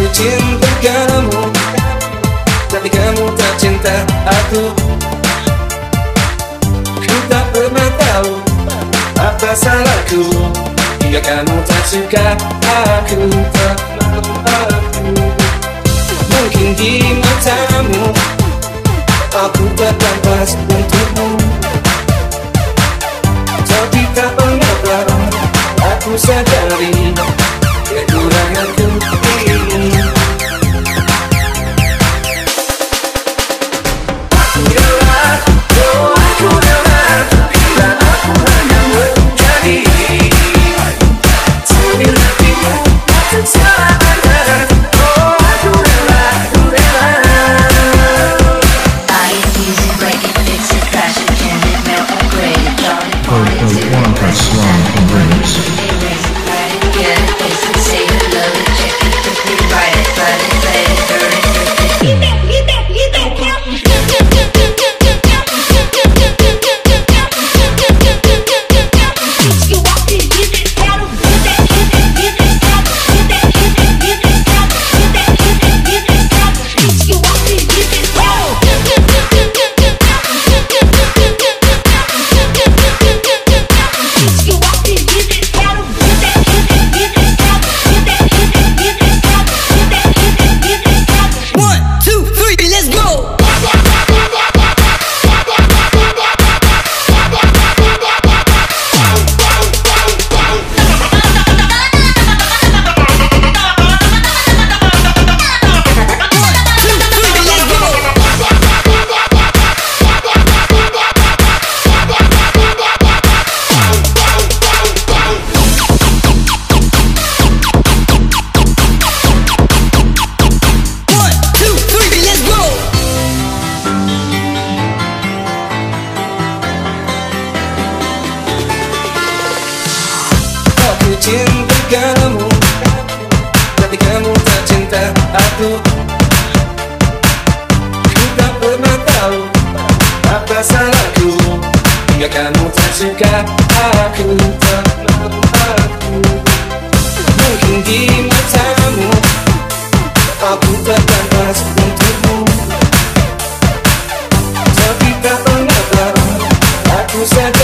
Aku cinta kamu Tapi kamu tak cinta aku. Ku tak pernah tahu Apa salahku. Hingga kamu tak suka Aku tak Mungkin di matamu Aku tak pas untukmu. Tapi tak mengapa Aku sadar itu Ku tak pernah tahu apa salahku. Hingga kamu tersuka aku tak aku Mungkin di matamu aku tak pantas untukmu. Tapi tak pernah tahu aku sadar